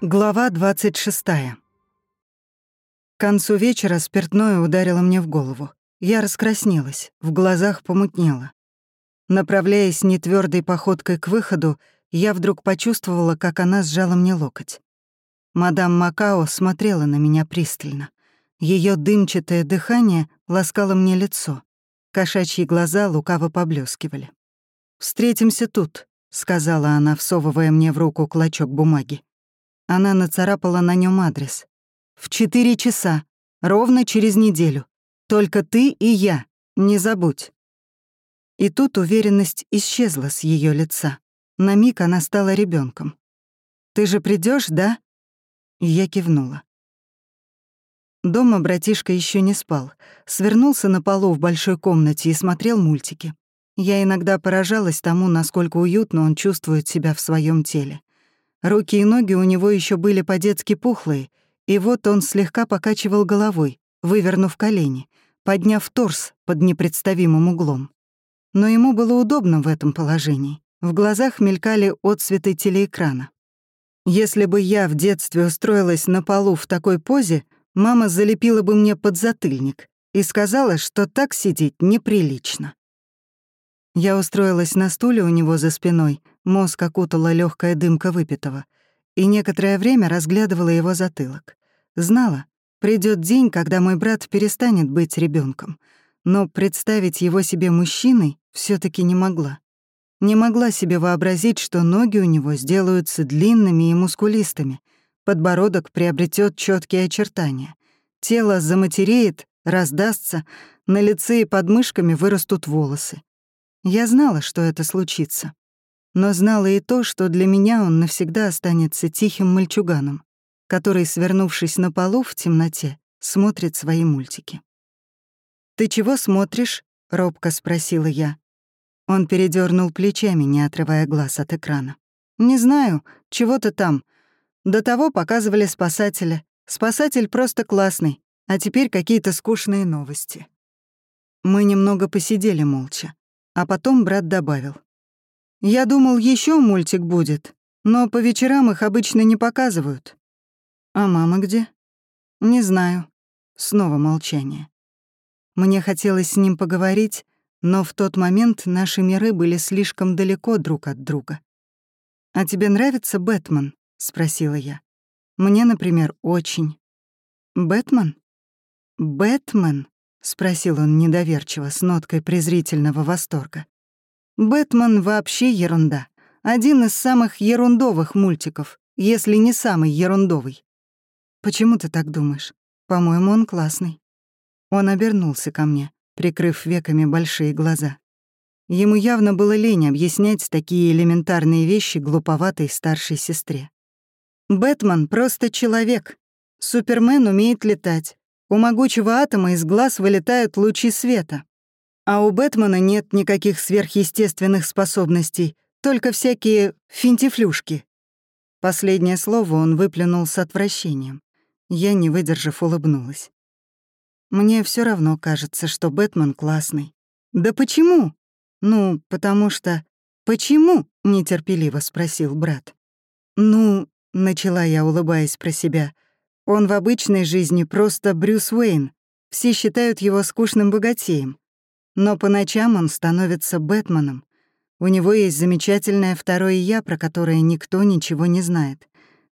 Глава 26. К концу вечера спиртное ударило мне в голову. Я раскраснелась, в глазах помутнело. Направляясь нетвёрдой походкой к выходу, я вдруг почувствовала, как она сжала мне локоть. Мадам Макао смотрела на меня пристально. Ее дымчатое дыхание ласкало мне лицо. Кошачьи глаза лукаво поблескивали. «Встретимся тут», — сказала она, всовывая мне в руку клочок бумаги. Она нацарапала на нем адрес. «В четыре часа, ровно через неделю. Только ты и я, не забудь». И тут уверенность исчезла с ее лица. На миг она стала ребенком. «Ты же придешь, да?» Я кивнула. Дома братишка еще не спал. Свернулся на полу в большой комнате и смотрел мультики. Я иногда поражалась тому, насколько уютно он чувствует себя в своем теле. Руки и ноги у него еще были по-детски пухлые, и вот он слегка покачивал головой, вывернув колени, подняв торс под непредставимым углом. Но ему было удобно в этом положении. В глазах мелькали отсветы телеэкрана. Если бы я в детстве устроилась на полу в такой позе, мама залепила бы мне подзатыльник и сказала, что так сидеть неприлично. Я устроилась на стуле у него за спиной, мозг окутала легкая дымка выпитого, и некоторое время разглядывала его затылок. Знала, придет день, когда мой брат перестанет быть ребенком, но представить его себе мужчиной все таки не могла. Не могла себе вообразить, что ноги у него сделаются длинными и мускулистыми, подбородок приобретет четкие очертания, тело заматереет, раздастся, на лице и под мышками вырастут волосы. Я знала, что это случится. Но знала и то, что для меня он навсегда останется тихим мальчуганом, который, свернувшись на полу в темноте, смотрит свои мультики. «Ты чего смотришь?» — робко спросила я. Он передернул плечами, не отрывая глаз от экрана. «Не знаю, чего-то там. До того показывали спасателя. Спасатель просто классный, а теперь какие-то скучные новости». Мы немного посидели молча. А потом брат добавил. «Я думал, еще мультик будет, но по вечерам их обычно не показывают». «А мама где?» «Не знаю». Снова молчание. Мне хотелось с ним поговорить, но в тот момент наши миры были слишком далеко друг от друга. «А тебе нравится Бэтмен?» — спросила я. «Мне, например, очень». «Бэтмен?» «Бэтмен?» — спросил он недоверчиво, с ноткой презрительного восторга. «Бэтмен вообще ерунда. Один из самых ерундовых мультиков, если не самый ерундовый». «Почему ты так думаешь? По-моему, он классный». Он обернулся ко мне, прикрыв веками большие глаза. Ему явно было лень объяснять такие элементарные вещи глуповатой старшей сестре. «Бэтмен — просто человек. Супермен умеет летать. У могучего атома из глаз вылетают лучи света. А у Бэтмена нет никаких сверхъестественных способностей, только всякие финтифлюшки. Последнее слово он выплюнул с отвращением. Я, не выдержав, улыбнулась. Мне все равно кажется, что Бэтмен классный. Да почему? Ну, потому что... Почему? нетерпеливо спросил брат. Ну, начала я, улыбаясь про себя — он в обычной жизни просто Брюс Уэйн. Все считают его скучным богатеем. Но по ночам он становится Бэтменом. У него есть замечательное второе «я», про которое никто ничего не знает.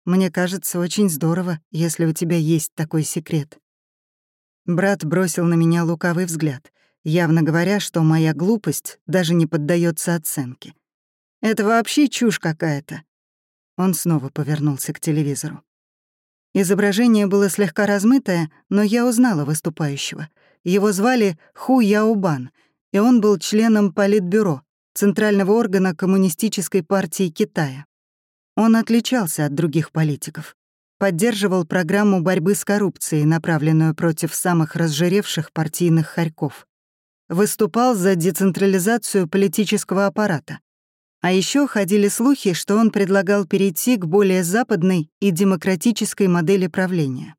Мне кажется, очень здорово, если у тебя есть такой секрет. Брат бросил на меня лукавый взгляд, явно говоря, что моя глупость даже не поддается оценке. «Это вообще чушь какая-то». Он снова повернулся к телевизору. Изображение было слегка размытое, но я узнала выступающего. Его звали Ху Яобан, и он был членом Политбюро, центрального органа Коммунистической партии Китая. Он отличался от других политиков. Поддерживал программу борьбы с коррупцией, направленную против самых разжиревших партийных хорьков. Выступал за децентрализацию политического аппарата. А еще ходили слухи, что он предлагал перейти к более западной и демократической модели правления.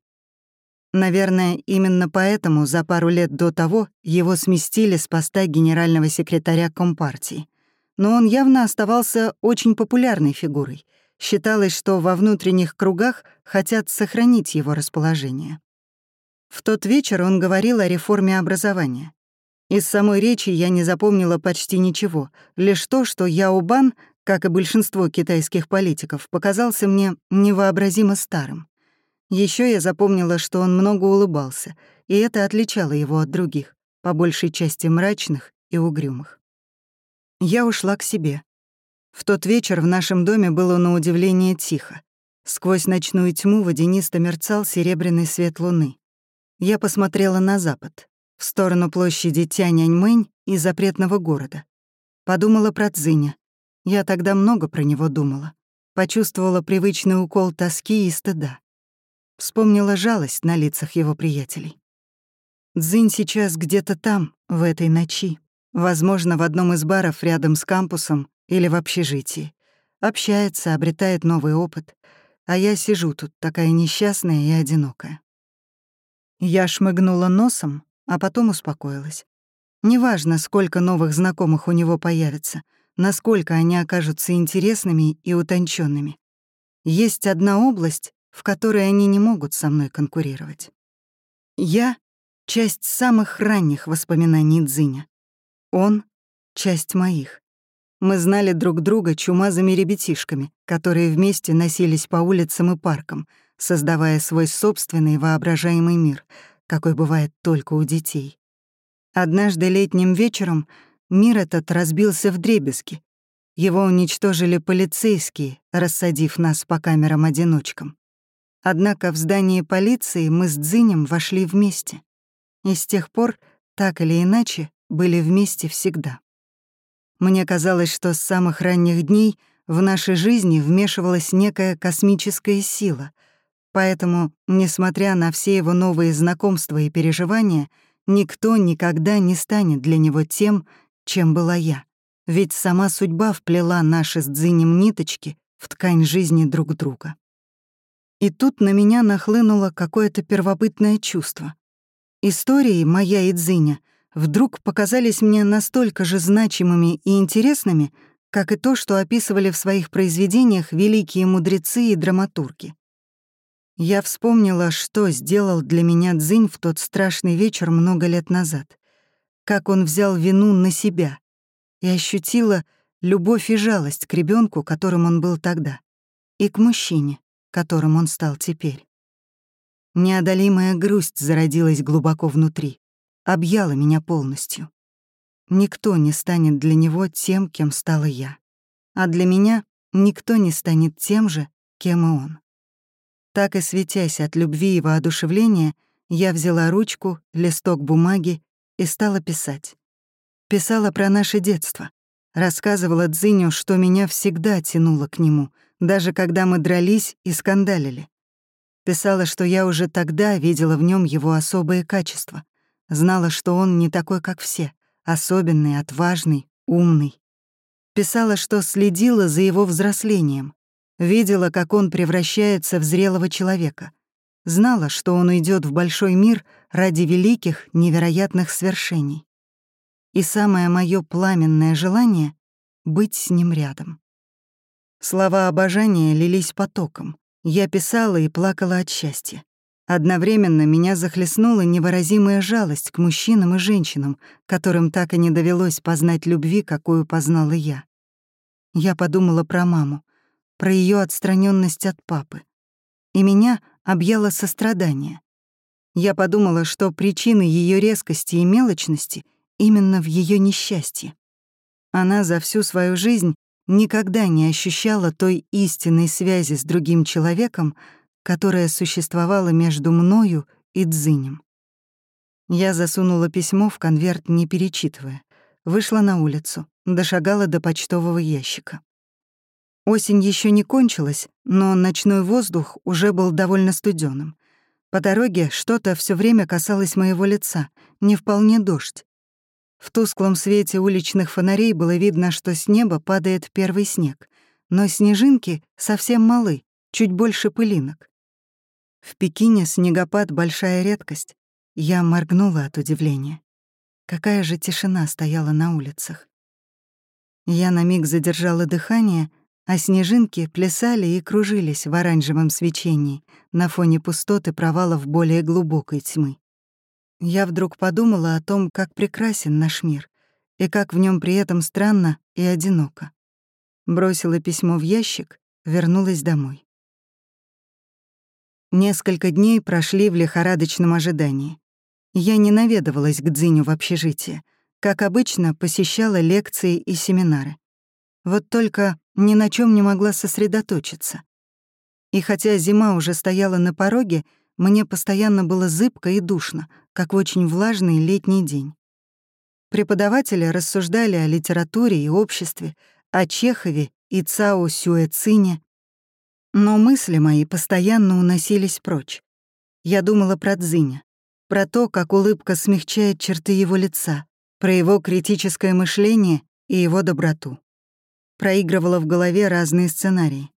Наверное, именно поэтому за пару лет до того его сместили с поста генерального секретаря Компартии. Но он явно оставался очень популярной фигурой. Считалось, что во внутренних кругах хотят сохранить его расположение. В тот вечер он говорил о реформе образования. Из самой речи я не запомнила почти ничего, лишь то, что Яобан, как и большинство китайских политиков, показался мне невообразимо старым. Еще я запомнила, что он много улыбался, и это отличало его от других, по большей части мрачных и угрюмых. Я ушла к себе. В тот вечер в нашем доме было на удивление тихо. Сквозь ночную тьму водянисто мерцал серебряный свет луны. Я посмотрела на запад, в сторону площади Тяньаньмэнь и запретного города. Подумала про Цзиня. Я тогда много про него думала. Почувствовала привычный укол тоски и стыда. Вспомнила жалость на лицах его приятелей. Дзинь сейчас где-то там, в этой ночи. Возможно, в одном из баров рядом с кампусом или в общежитии. Общается, обретает новый опыт. А я сижу тут, такая несчастная и одинокая. Я шмыгнула носом, а потом успокоилась. Неважно, сколько новых знакомых у него появится, насколько они окажутся интересными и утонченными. Есть одна область, в которой они не могут со мной конкурировать. Я — часть самых ранних воспоминаний Дзиня. Он — часть моих. Мы знали друг друга чумазыми ребятишками, которые вместе носились по улицам и паркам, создавая свой собственный воображаемый мир, какой бывает только у детей. Однажды летним вечером мир этот разбился в дребезги. Его уничтожили полицейские, рассадив нас по камерам-одиночкам. Однако в здании полиции мы с Дзинем вошли вместе. И с тех пор, так или иначе, были вместе всегда. Мне казалось, что с самых ранних дней в нашей жизни вмешивалась некая космическая сила, поэтому, несмотря на все его новые знакомства и переживания, никто никогда не станет для него тем, чем была я. Ведь сама судьба вплела наши с Дзинем ниточки в ткань жизни друг друга. И тут на меня нахлынуло какое-то первобытное чувство. Истории моя и Дзиня вдруг показались мне настолько же значимыми и интересными, как и то, что описывали в своих произведениях великие мудрецы и драматурги. Я вспомнила, что сделал для меня Дзинь в тот страшный вечер много лет назад, как он взял вину на себя, и ощутила любовь и жалость к ребенку, которым он был тогда, и к мужчине, которым он стал теперь. Неодолимая грусть зародилась глубоко внутри, объяла меня полностью. Никто не станет для него тем, кем стала я. А для меня никто не станет тем же, кем и он. Так и светясь от любви и воодушевления, я взяла ручку, листок бумаги и стала писать. Писала про наше детство. Рассказывала Дзиню, что меня всегда тянуло к нему, даже когда мы дрались и скандалили. Писала, что я уже тогда видела в нем его особые качества. Знала, что он не такой, как все, особенный, отважный, умный. Писала, что следила за его взрослением. Видела, как он превращается в зрелого человека. Знала, что он уйдет в большой мир ради великих, невероятных свершений. И самое мое пламенное желание — быть с ним рядом. Слова обожания лились потоком. Я писала и плакала от счастья. Одновременно меня захлестнула невыразимая жалость к мужчинам и женщинам, которым так и не довелось познать любви, какую познала я. Я подумала про маму, про ее отстраненность от папы. И меня объяло сострадание. Я подумала, что причина ее резкости и мелочности именно в ее несчастье. Она за всю свою жизнь никогда не ощущала той истинной связи с другим человеком, которая существовала между мною и Дзинем. Я засунула письмо в конверт, не перечитывая, вышла на улицу, дошагала до почтового ящика. Осень еще не кончилась, но ночной воздух уже был довольно студеным. По дороге что-то все время касалось моего лица, не вполне дождь. В тусклом свете уличных фонарей было видно, что с неба падает первый снег, но снежинки совсем малы, чуть больше пылинок. В Пекине снегопад — большая редкость. Я моргнула от удивления. Какая же тишина стояла на улицах. Я на миг задержала дыхание, а снежинки плясали и кружились в оранжевом свечении на фоне пустоты провалов более глубокой тьмы. Я вдруг подумала о том, как прекрасен наш мир, и как в нем при этом странно и одиноко. Бросила письмо в ящик, вернулась домой. Несколько дней прошли в лихорадочном ожидании. Я не наведывалась к Дзиню в общежитие. Как обычно, посещала лекции и семинары. Вот только ни на чем не могла сосредоточиться. И хотя зима уже стояла на пороге, мне постоянно было зыбко и душно, как в очень влажный летний день. Преподаватели рассуждали о литературе и обществе, о Чехове и Цао Сюэцине, но мысли мои постоянно уносились прочь. Я думала про Дзиня, про то, как улыбка смягчает черты его лица, про его критическое мышление и его доброту. Проигрывала в голове разные сценарии.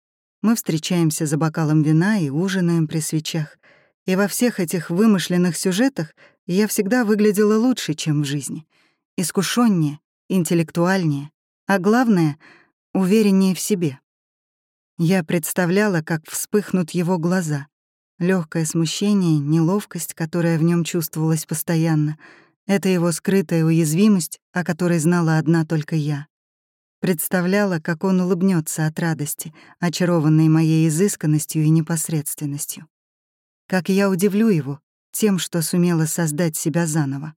Мы встречаемся за бокалом вина и ужинаем при свечах. И во всех этих вымышленных сюжетах я всегда выглядела лучше, чем в жизни. Искушеннее, интеллектуальнее, а главное — увереннее в себе. Я представляла, как вспыхнут его глаза, Легкое смущение, неловкость, которая в нем чувствовалась постоянно — это его скрытая уязвимость, о которой знала одна только я. Представляла, как он улыбнется от радости, очарованной моей изысканностью и непосредственностью. Как я удивлю его тем, что сумела создать себя заново.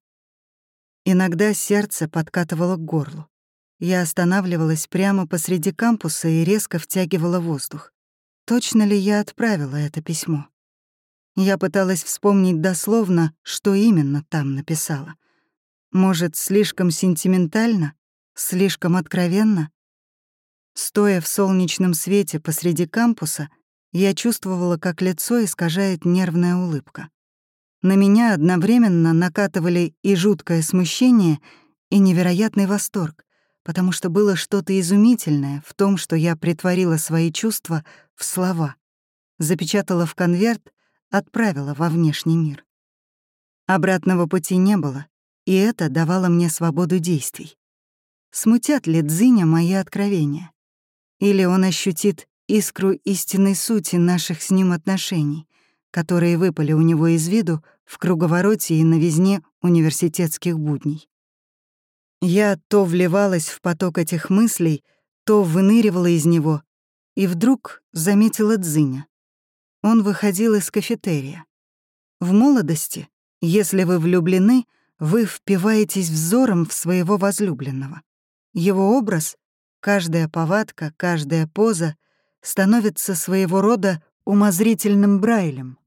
Иногда сердце подкатывало к горлу. Я останавливалась прямо посреди кампуса и резко втягивала воздух. Точно ли я отправила это письмо? Я пыталась вспомнить дословно, что именно там написала. Может, слишком сентиментально? Слишком откровенно? Стоя в солнечном свете посреди кампуса, я чувствовала, как лицо искажает нервная улыбка. На меня одновременно накатывали и жуткое смущение, и невероятный восторг, потому что было что-то изумительное в том, что я притворила свои чувства в слова, запечатала в конверт отправила во внешний мир. Обратного пути не было, и это давало мне свободу действий. Смутят ли Дзиня мои откровения? Или он ощутит искру истинной сути наших с ним отношений, которые выпали у него из виду в круговороте и новизне университетских будней? Я то вливалась в поток этих мыслей, то выныривала из него, и вдруг заметила Дзиня. Он выходил из кафетерия. В молодости, если вы влюблены, вы впиваетесь взором в своего возлюбленного. Его образ, каждая повадка, каждая поза становится своего рода умозрительным брайлем,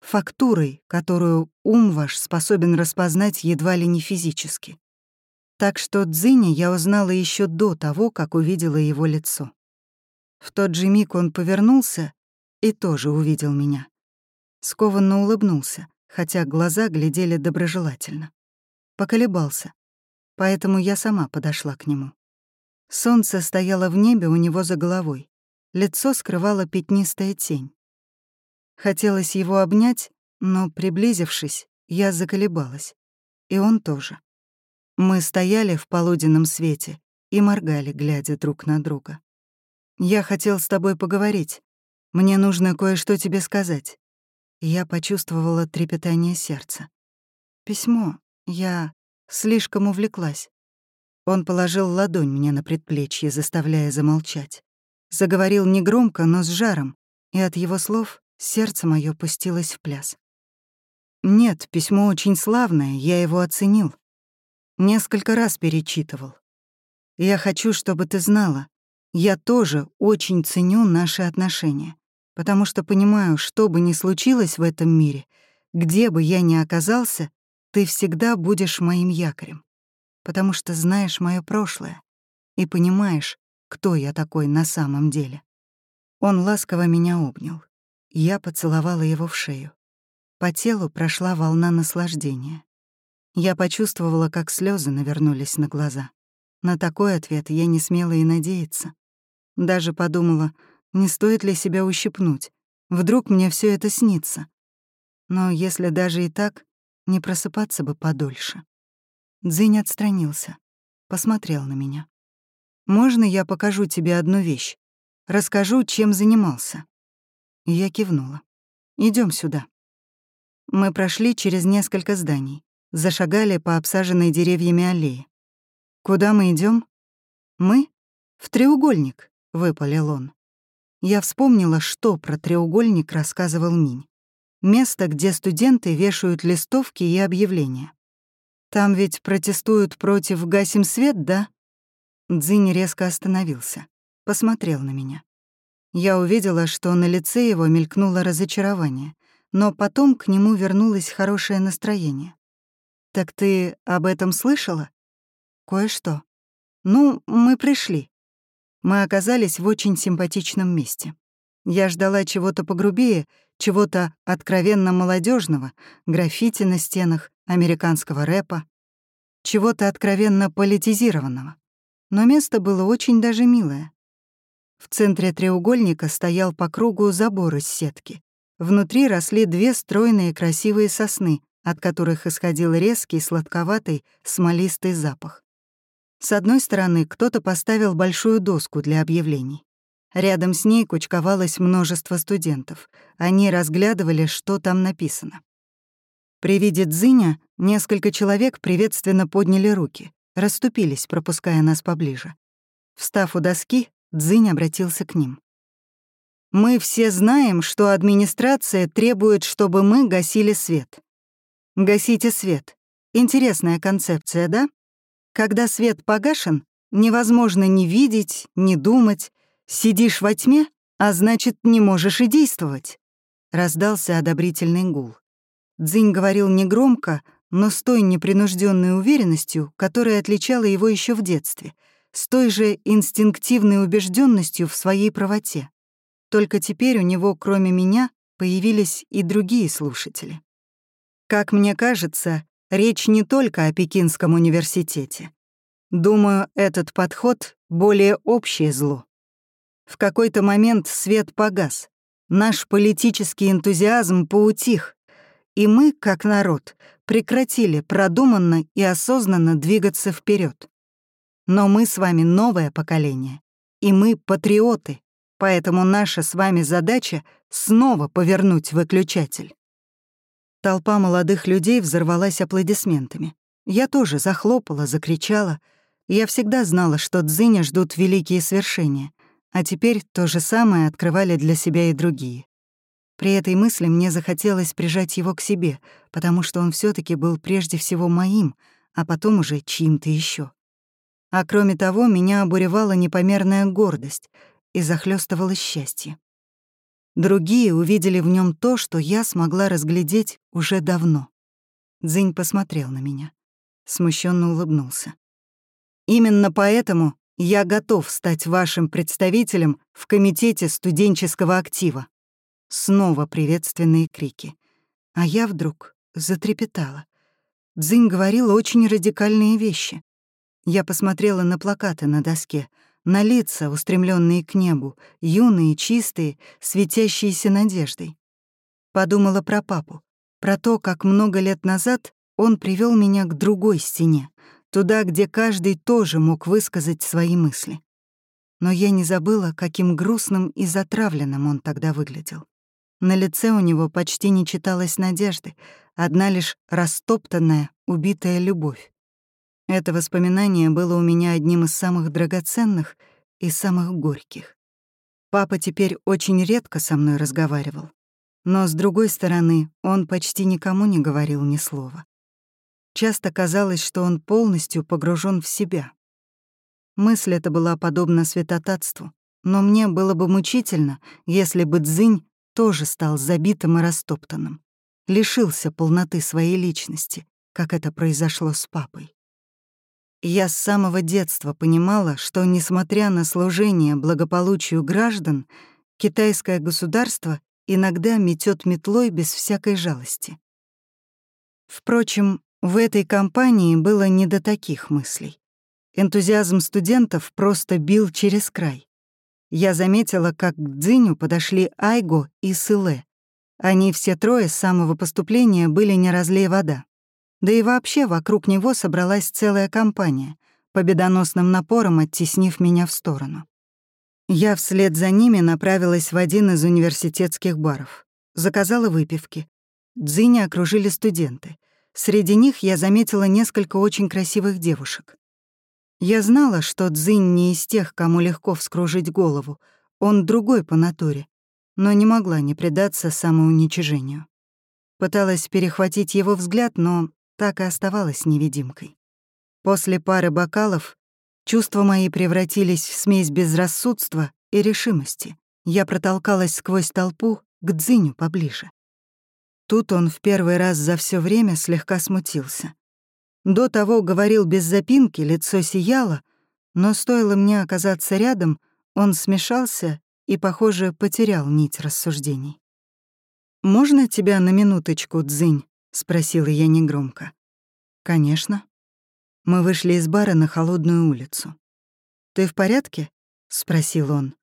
фактурой, которую ум ваш способен распознать едва ли не физически. Так что Дзини я узнала еще до того, как увидела его лицо. В тот же миг он повернулся и тоже увидел меня. Скованно улыбнулся, хотя глаза глядели доброжелательно. Поколебался, поэтому я сама подошла к нему. Солнце стояло в небе у него за головой, лицо скрывала пятнистая тень. Хотелось его обнять, но, приблизившись, я заколебалась. И он тоже. Мы стояли в полуденном свете и моргали, глядя друг на друга. «Я хотел с тобой поговорить», мне нужно кое-что тебе сказать». Я почувствовала трепетание сердца. «Письмо. Я слишком увлеклась». Он положил ладонь мне на предплечье, заставляя замолчать. Заговорил негромко, но с жаром, и от его слов сердце мое пустилось в пляс. «Нет, письмо очень славное, я его оценил. Несколько раз перечитывал. Я хочу, чтобы ты знала, я тоже очень ценю наши отношения потому что понимаю, что бы ни случилось в этом мире, где бы я ни оказался, ты всегда будешь моим якорем, потому что знаешь мое прошлое и понимаешь, кто я такой на самом деле. Он ласково меня обнял. Я поцеловала его в шею. По телу прошла волна наслаждения. Я почувствовала, как слезы навернулись на глаза. На такой ответ я не смела и надеяться. Даже подумала, не стоит ли себя ущипнуть? Вдруг мне все это снится? Но если даже и так, не просыпаться бы подольше. Дзинь отстранился, посмотрел на меня. «Можно я покажу тебе одну вещь? Расскажу, чем занимался?» Я кивнула. Идем сюда». Мы прошли через несколько зданий, зашагали по обсаженной деревьями аллее. «Куда мы идем? «Мы? В треугольник», — выпалил он. Я вспомнила, что про треугольник рассказывал Минь. Место, где студенты вешают листовки и объявления. Там ведь протестуют против «Гасим свет», да? Дзинь резко остановился, посмотрел на меня. Я увидела, что на лице его мелькнуло разочарование, но потом к нему вернулось хорошее настроение. «Так ты об этом слышала?» «Кое-что. Ну, мы пришли. Мы оказались в очень симпатичном месте. Я ждала чего-то погрубее, чего-то откровенно молодежного, граффити на стенах, американского рэпа, чего-то откровенно политизированного. Но место было очень даже милое. В центре треугольника стоял по кругу забор из сетки. Внутри росли две стройные красивые сосны, от которых исходил резкий, сладковатый, смолистый запах. С одной стороны, кто-то поставил большую доску для объявлений. Рядом с ней кучковалось множество студентов. Они разглядывали, что там написано. При виде Дзиня несколько человек приветственно подняли руки, расступились, пропуская нас поближе. Встав у доски, Дзинь обратился к ним. «Мы все знаем, что администрация требует, чтобы мы гасили свет. Гасите свет. Интересная концепция, да? Когда свет погашен, невозможно ни видеть, ни думать. Сидишь во тьме, а значит, не можешь и действовать. Раздался одобрительный гул. Дзинь говорил негромко, но с той непринужденной уверенностью, которая отличала его еще в детстве, с той же инстинктивной убежденностью в своей правоте. Только теперь у него, кроме меня, появились и другие слушатели. Как мне кажется, речь не только о Пекинском университете. Думаю, этот подход — более общее зло. В какой-то момент свет погас, наш политический энтузиазм поутих, и мы, как народ, прекратили продуманно и осознанно двигаться вперед. Но мы с вами новое поколение, и мы патриоты, поэтому наша с вами задача — снова повернуть выключатель. Толпа молодых людей взорвалась аплодисментами. Я тоже захлопала, закричала. Я всегда знала, что Дзиня ждут великие свершения, а теперь то же самое открывали для себя и другие. При этой мысли мне захотелось прижать его к себе, потому что он все таки был прежде всего моим, а потом уже чьим-то еще. А кроме того, меня обуревала непомерная гордость и захлестывало счастье. Другие увидели в нем то, что я смогла разглядеть уже давно. Дзинь посмотрел на меня. Смущенно улыбнулся. «Именно поэтому я готов стать вашим представителем в Комитете студенческого актива». Снова приветственные крики. А я вдруг затрепетала. Дзинь говорила очень радикальные вещи. Я посмотрела на плакаты на доске — на лица, устремленные к небу, юные, чистые, светящиеся надеждой. Подумала про папу, про то, как много лет назад он привел меня к другой стене, туда, где каждый тоже мог высказать свои мысли. Но я не забыла, каким грустным и затравленным он тогда выглядел. На лице у него почти не читалось надежды, одна лишь растоптанная, убитая любовь. Это воспоминание было у меня одним из самых драгоценных и самых горьких. Папа теперь очень редко со мной разговаривал. Но, с другой стороны, он почти никому не говорил ни слова. Часто казалось, что он полностью погружен в себя. Мысль эта была подобна святотатству, но мне было бы мучительно, если бы Дзынь тоже стал забитым и растоптанным, лишился полноты своей личности, как это произошло с папой. Я с самого детства понимала, что, несмотря на служение благополучию граждан, китайское государство иногда метет метлой без всякой жалости. Впрочем, в этой кампании было не до таких мыслей. Энтузиазм студентов просто бил через край. Я заметила, как к Дзиню подошли Айго и Сыле. Они все трое с самого поступления были не разлей вода. Да и вообще вокруг него собралась целая компания, победоносным напором оттеснив меня в сторону. Я вслед за ними направилась в один из университетских баров. Заказала выпивки. Дзиня окружили студенты. Среди них я заметила несколько очень красивых девушек. Я знала, что Дзинь не из тех, кому легко вскружить голову, он другой по натуре, но не могла не предаться самоуничижению. Пыталась перехватить его взгляд, но так и оставалась невидимкой. После пары бокалов чувства мои превратились в смесь безрассудства и решимости. Я протолкалась сквозь толпу к Дзиню поближе. Тут он в первый раз за все время слегка смутился. До того говорил без запинки, лицо сияло, но стоило мне оказаться рядом, он смешался и, похоже, потерял нить рассуждений. «Можно тебя на минуточку, Дзынь?» — спросила я негромко. «Конечно». Мы вышли из бара на холодную улицу. «Ты в порядке?» — спросил он.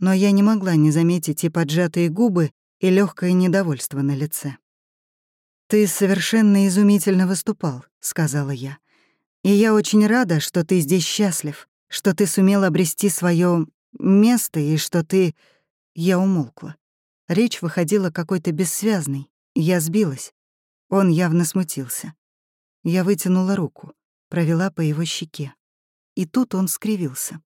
Но я не могла не заметить и поджатые губы, и легкое недовольство на лице. «Ты совершенно изумительно выступал», — сказала я. «И я очень рада, что ты здесь счастлив, что ты сумел обрести свое место и что ты...» Я умолкла. Речь выходила какой-то бессвязной. Я сбилась. Он явно смутился. Я вытянула руку, провела по его щеке. И тут он скривился.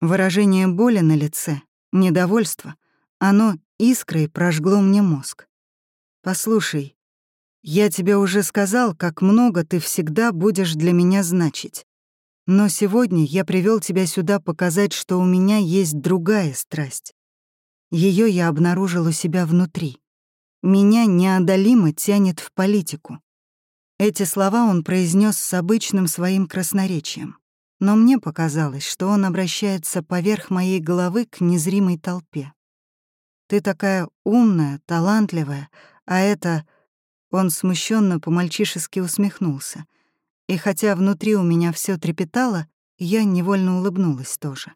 Выражение боли на лице, недовольство, оно искрой прожгло мне мозг. «Послушай, я тебе уже сказал, как много ты всегда будешь для меня значить. Но сегодня я привел тебя сюда показать, что у меня есть другая страсть. Ее я обнаружил у себя внутри. Меня неодолимо тянет в политику. Эти слова он произнес с обычным своим красноречием. Но мне показалось, что он обращается поверх моей головы к незримой толпе. «Ты такая умная, талантливая, а это он смущенно по-мальчишески усмехнулся. И хотя внутри у меня все трепетало, я невольно улыбнулась тоже.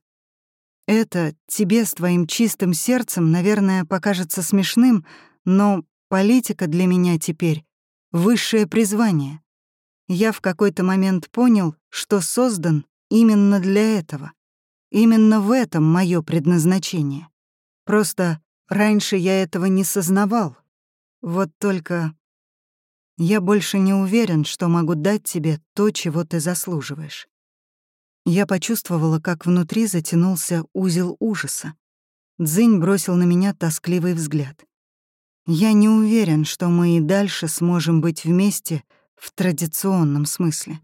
Это тебе с твоим чистым сердцем, наверное, покажется смешным, но политика для меня теперь — высшее призвание. Я в какой-то момент понял, что создан именно для этого. Именно в этом мое предназначение. Просто раньше я этого не сознавал. Вот только я больше не уверен, что могу дать тебе то, чего ты заслуживаешь. Я почувствовала, как внутри затянулся узел ужаса. Дзынь бросил на меня тоскливый взгляд. Я не уверен, что мы и дальше сможем быть вместе в традиционном смысле.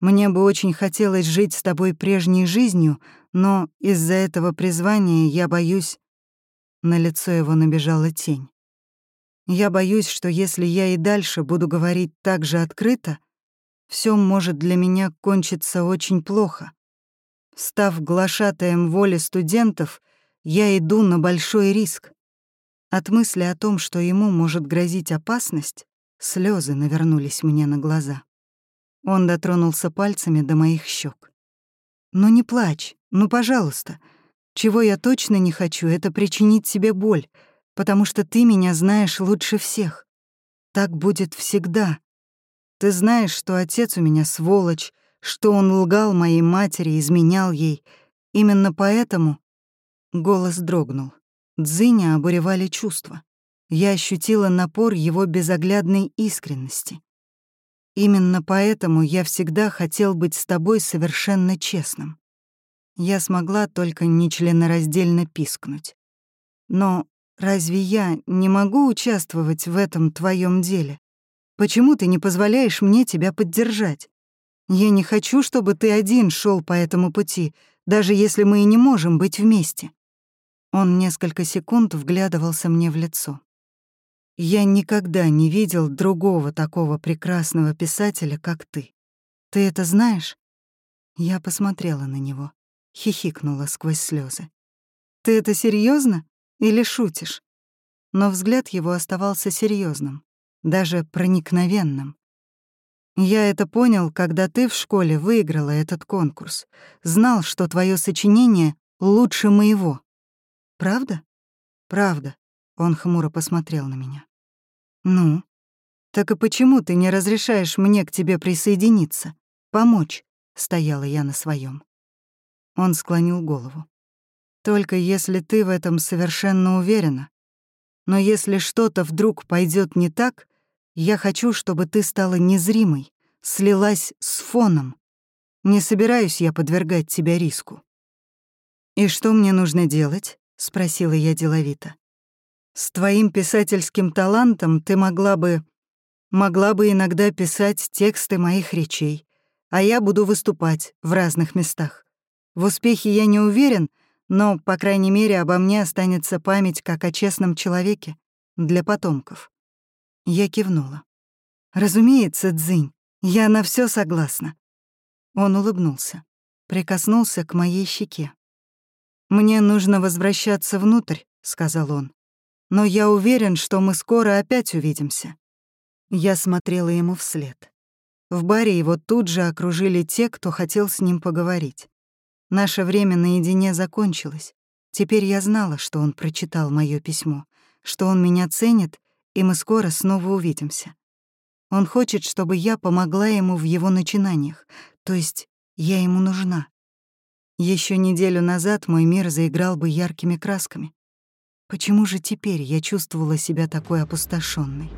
Мне бы очень хотелось жить с тобой прежней жизнью, но из-за этого призвания я боюсь... На лицо его набежала тень. Я боюсь, что если я и дальше буду говорить так же открыто, все может для меня кончиться очень плохо. Став глашатаем воли студентов, я иду на большой риск. От мысли о том, что ему может грозить опасность, слезы навернулись мне на глаза. Он дотронулся пальцами до моих щек. «Ну не плачь, ну пожалуйста. Чего я точно не хочу, это причинить себе боль, потому что ты меня знаешь лучше всех. Так будет всегда. Ты знаешь, что отец у меня сволочь, что он лгал моей матери, изменял ей. Именно поэтому...» Голос дрогнул. Дзыня обуревали чувства. Я ощутила напор его безоглядной искренности. Именно поэтому я всегда хотел быть с тобой совершенно честным. Я смогла только нечленораздельно пискнуть. Но Разве я не могу участвовать в этом твоем деле? Почему ты не позволяешь мне тебя поддержать? Я не хочу, чтобы ты один шел по этому пути, даже если мы и не можем быть вместе». Он несколько секунд вглядывался мне в лицо. «Я никогда не видел другого такого прекрасного писателя, как ты. Ты это знаешь?» Я посмотрела на него, хихикнула сквозь слезы. «Ты это серьезно? Или шутишь?» Но взгляд его оставался серьезным, даже проникновенным. «Я это понял, когда ты в школе выиграла этот конкурс. Знал, что твое сочинение лучше моего». «Правда?» «Правда». Он хмуро посмотрел на меня. «Ну, так и почему ты не разрешаешь мне к тебе присоединиться? Помочь?» — стояла я на своем. Он склонил голову. «Только если ты в этом совершенно уверена. Но если что-то вдруг пойдет не так, я хочу, чтобы ты стала незримой, слилась с фоном. Не собираюсь я подвергать тебя риску». «И что мне нужно делать?» — спросила я деловито. «С твоим писательским талантом ты могла бы... могла бы иногда писать тексты моих речей, а я буду выступать в разных местах. В успехе я не уверен, но, по крайней мере, обо мне останется память как о честном человеке для потомков». Я кивнула. «Разумеется, Дзынь, я на все согласна». Он улыбнулся, прикоснулся к моей щеке. «Мне нужно возвращаться внутрь», — сказал он. «Но я уверен, что мы скоро опять увидимся». Я смотрела ему вслед. В баре его тут же окружили те, кто хотел с ним поговорить. Наше время наедине закончилось. Теперь я знала, что он прочитал моё письмо, что он меня ценит, и мы скоро снова увидимся. Он хочет, чтобы я помогла ему в его начинаниях, то есть я ему нужна. Еще неделю назад мой мир заиграл бы яркими красками. Почему же теперь я чувствовала себя такой опустошенной?